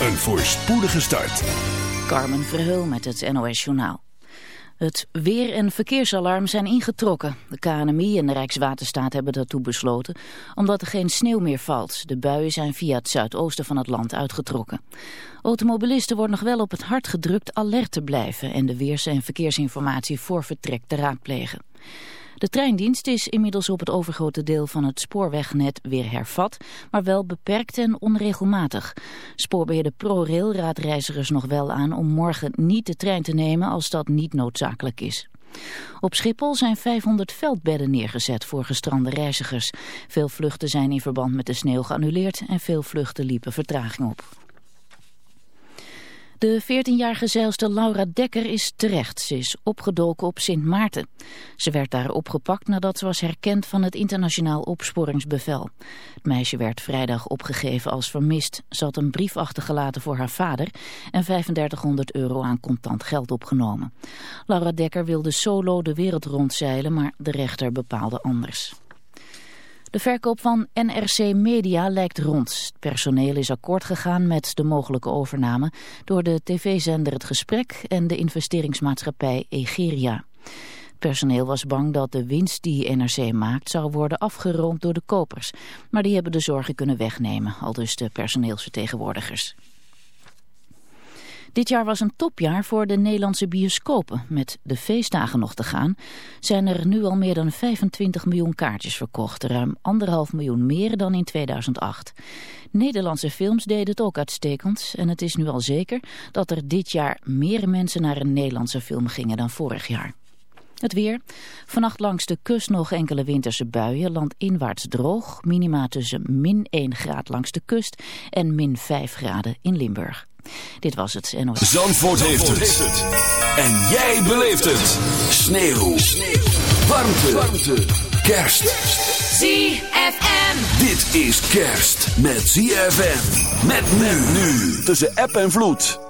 Een voorspoedige start. Carmen Verheul met het NOS Journaal. Het weer- en verkeersalarm zijn ingetrokken. De KNMI en de Rijkswaterstaat hebben daartoe besloten... omdat er geen sneeuw meer valt. De buien zijn via het zuidoosten van het land uitgetrokken. Automobilisten worden nog wel op het hart gedrukt alert te blijven... en de weers- en verkeersinformatie voor vertrek te raadplegen. De treindienst is inmiddels op het overgrote deel van het spoorwegnet weer hervat, maar wel beperkt en onregelmatig. Spoorbeheerder ProRail raadt reizigers nog wel aan om morgen niet de trein te nemen als dat niet noodzakelijk is. Op Schiphol zijn 500 veldbedden neergezet voor gestrande reizigers. Veel vluchten zijn in verband met de sneeuw geannuleerd en veel vluchten liepen vertraging op. De 14-jarige zeilster Laura Dekker is terecht. Ze is opgedoken op Sint Maarten. Ze werd daar opgepakt nadat ze was herkend van het internationaal opsporingsbevel. Het meisje werd vrijdag opgegeven als vermist. Ze had een brief achtergelaten voor haar vader en 3500 euro aan contant geld opgenomen. Laura Dekker wilde solo de wereld rondzeilen, maar de rechter bepaalde anders. De verkoop van NRC Media lijkt rond. Het personeel is akkoord gegaan met de mogelijke overname door de tv-zender Het Gesprek en de investeringsmaatschappij Egeria. Het personeel was bang dat de winst die NRC maakt zou worden afgeroomd door de kopers. Maar die hebben de zorgen kunnen wegnemen, al dus de personeelsvertegenwoordigers. Dit jaar was een topjaar voor de Nederlandse bioscopen. Met de feestdagen nog te gaan zijn er nu al meer dan 25 miljoen kaartjes verkocht. Ruim anderhalf miljoen meer dan in 2008. Nederlandse films deden het ook uitstekend. En het is nu al zeker dat er dit jaar meer mensen naar een Nederlandse film gingen dan vorig jaar. Het weer. Vannacht langs de kust nog enkele winterse buien. Landinwaarts droog. Minima tussen min 1 graad langs de kust en min 5 graden in Limburg. Dit was het NOS. Zandvoort, heeft, het. En jij beleeft het. Sneeuw. Sneeuw. Warmte. Warmte. Kerst. ZFM. Dit is kerst met ZFM. Met men nu. Tussen app en vloed.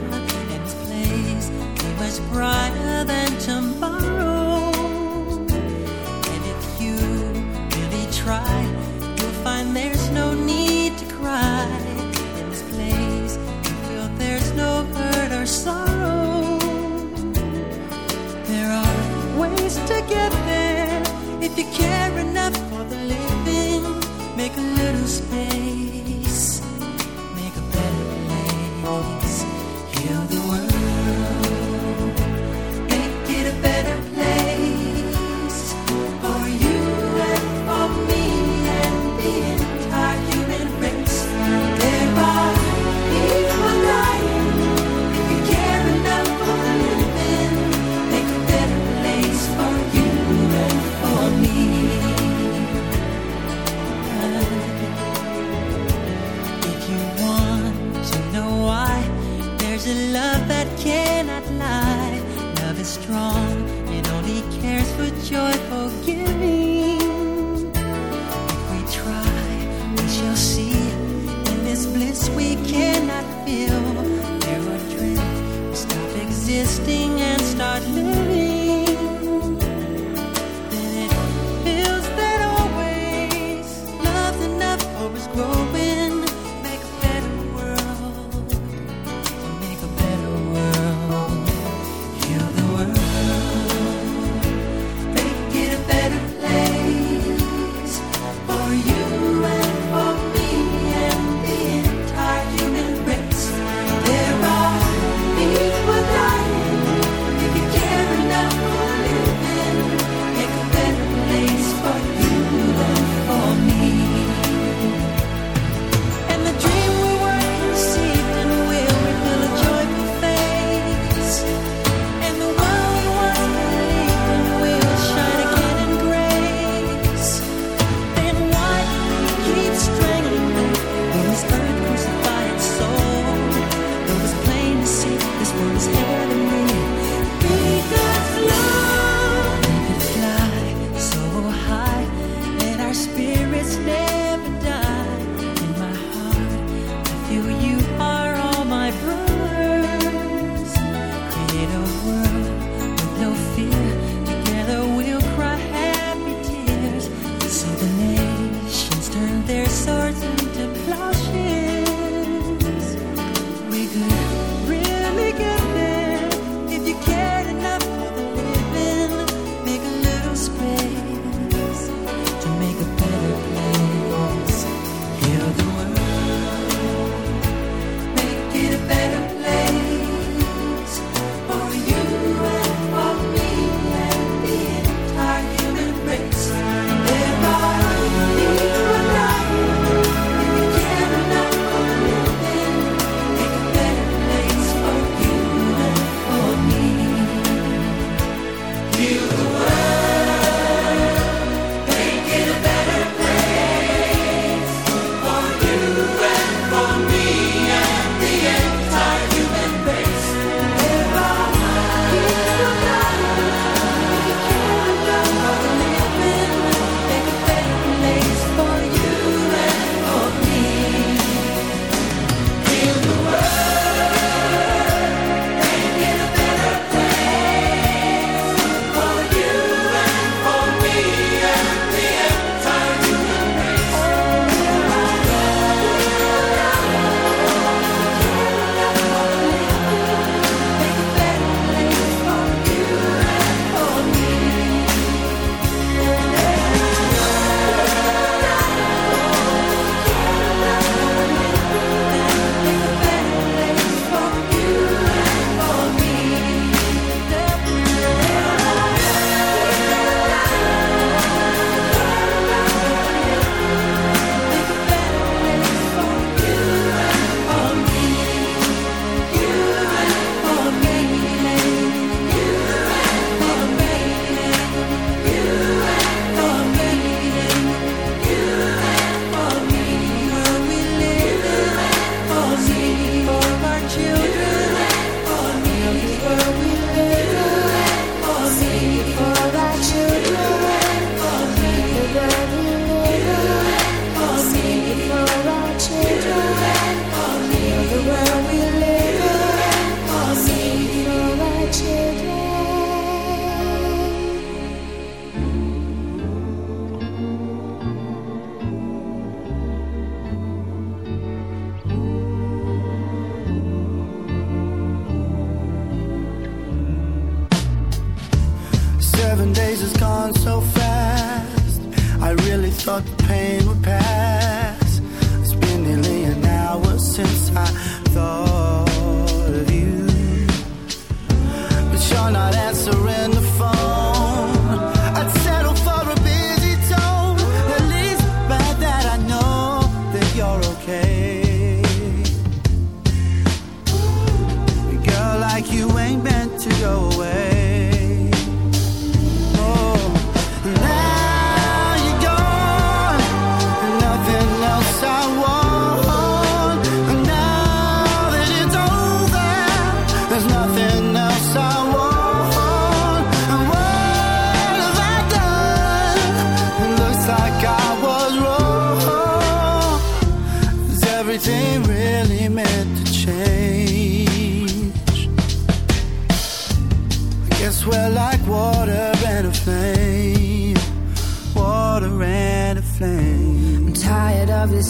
is brighter than tomorrow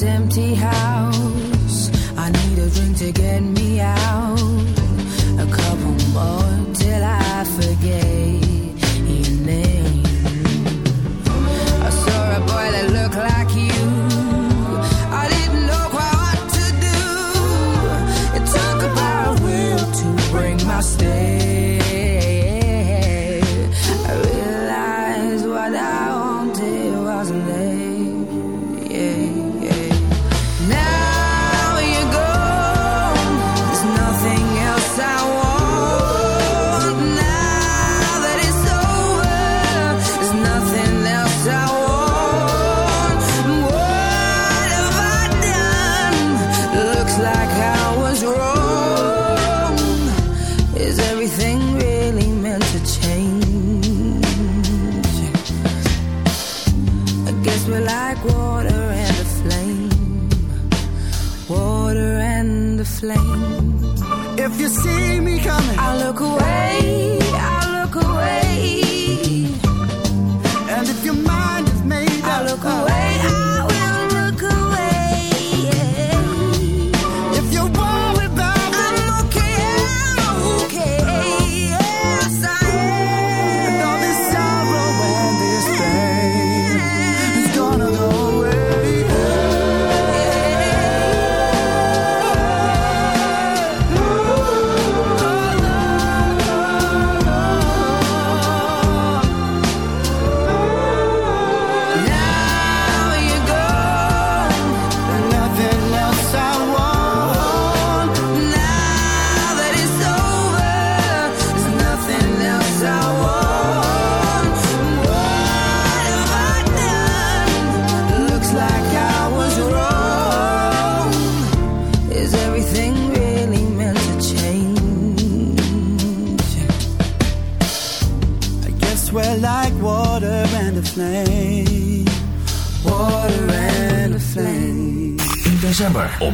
If you're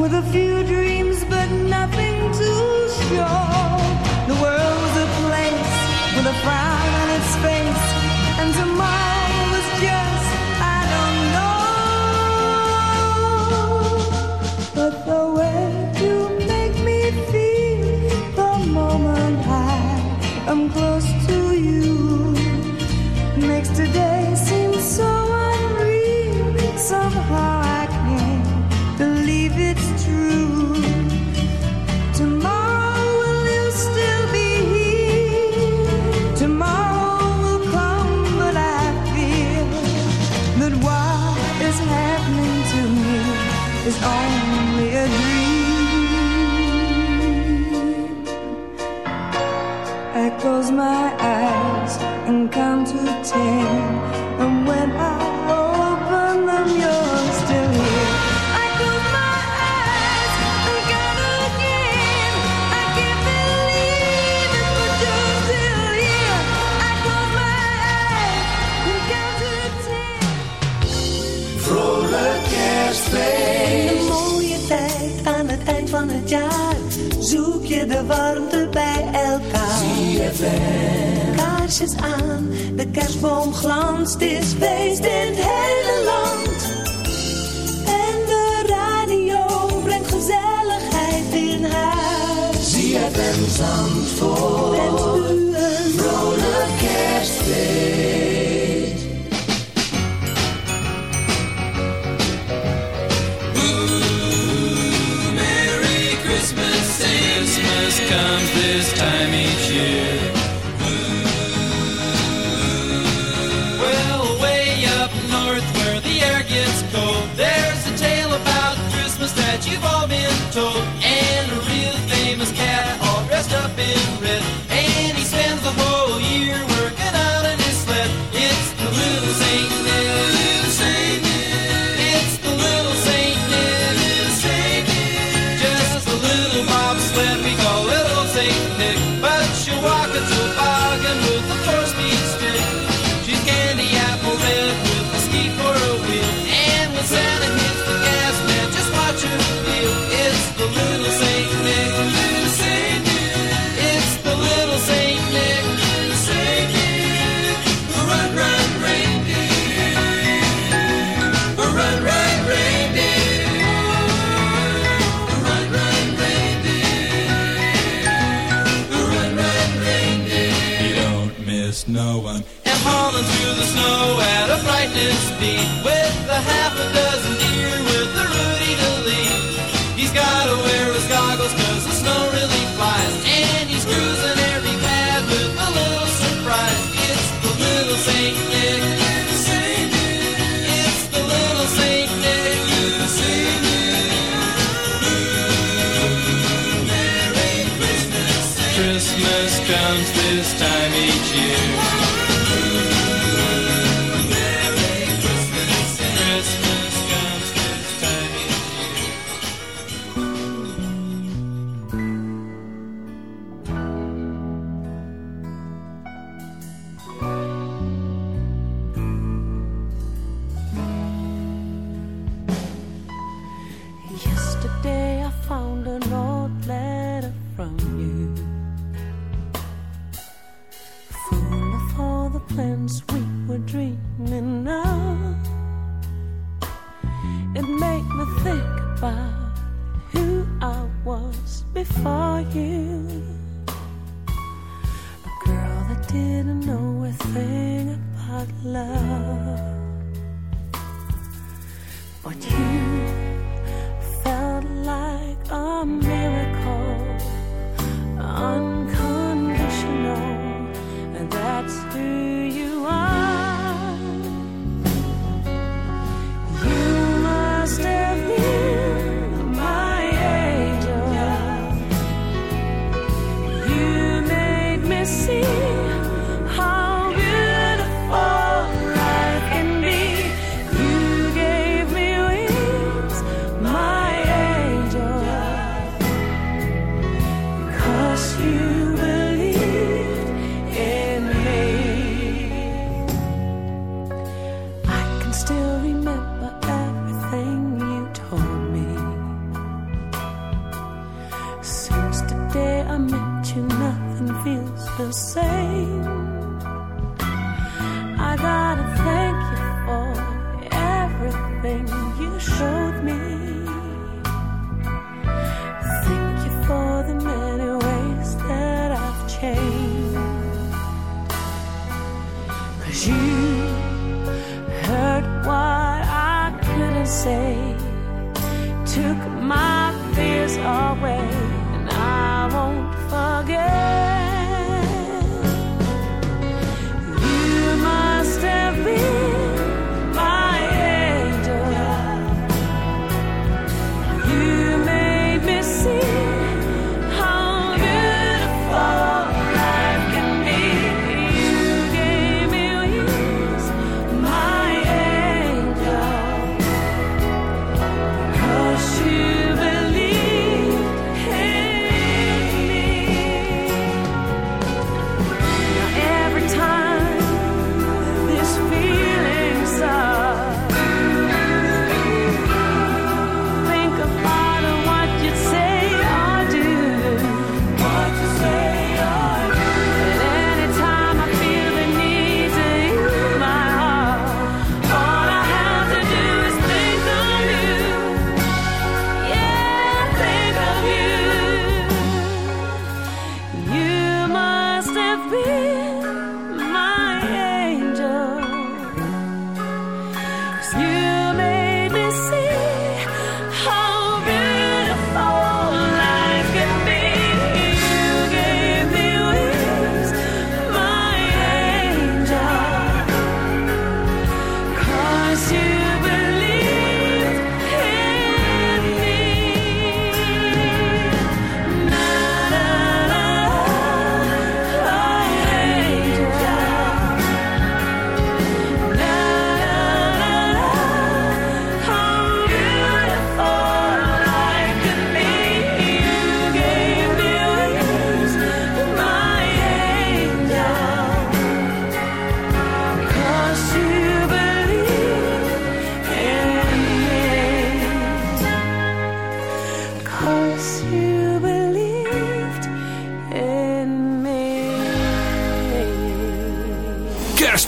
with a few dreams but nothing to show. The world was a place with a frown. aan. De kerstboom glanst, is feest in het hele land. En de radio brengt gezelligheid in huis. zand vol. yesterday.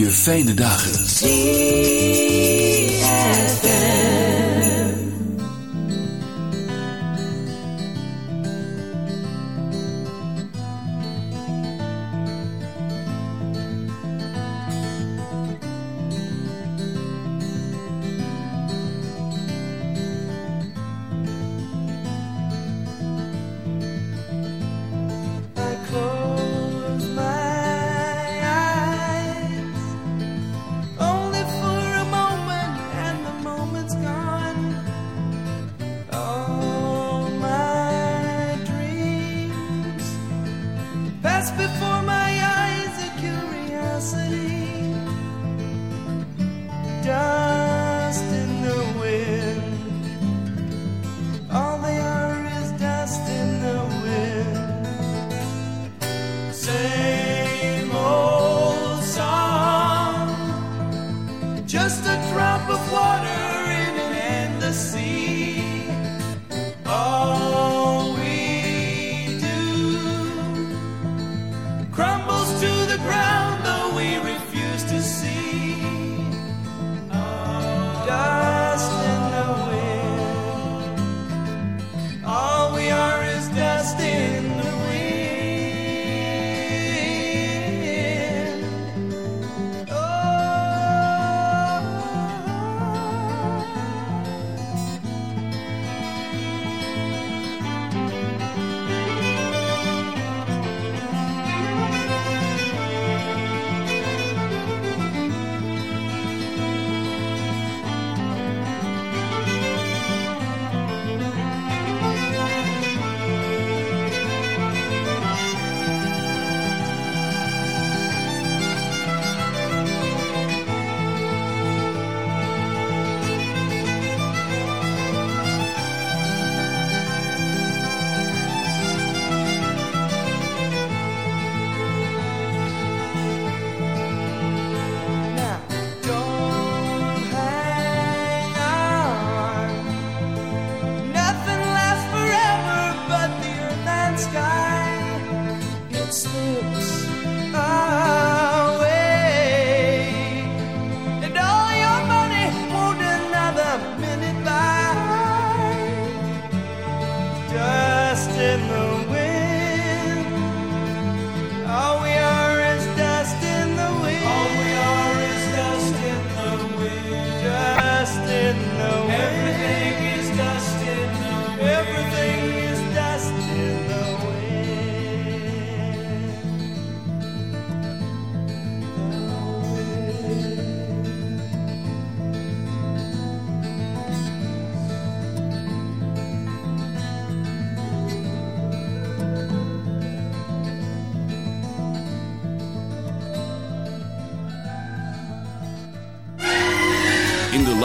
je fijne dagen. pass before my eyes a curiosity. Down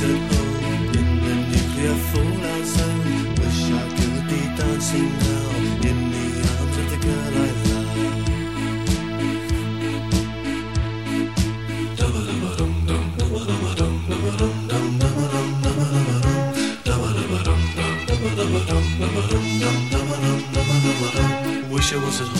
said, oh, in the nuclear fallout zone. Wish I could be dancing now in the arms of the girl I love. Wish I was at home.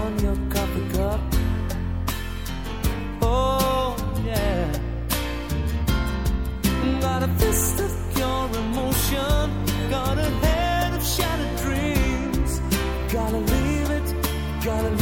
on your coffee cup. Oh, yeah. Got a fist of your emotion. Got a head of shattered dreams. Gotta leave it, gotta leave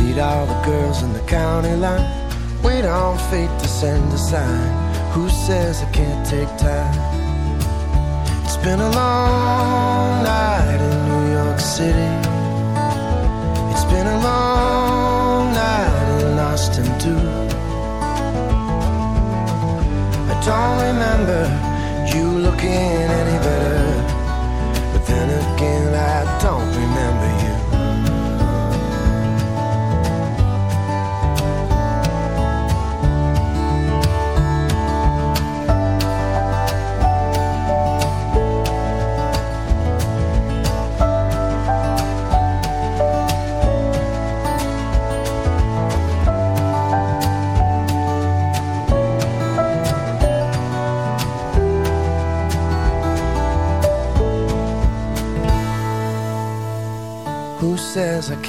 And Meet all the girls in the county line. Wait on fate to send a sign. Who says I can't take time? It's been a long night in New York City. It's been a long night in Austin too. I don't remember you looking any better. But then again, I don't remember you.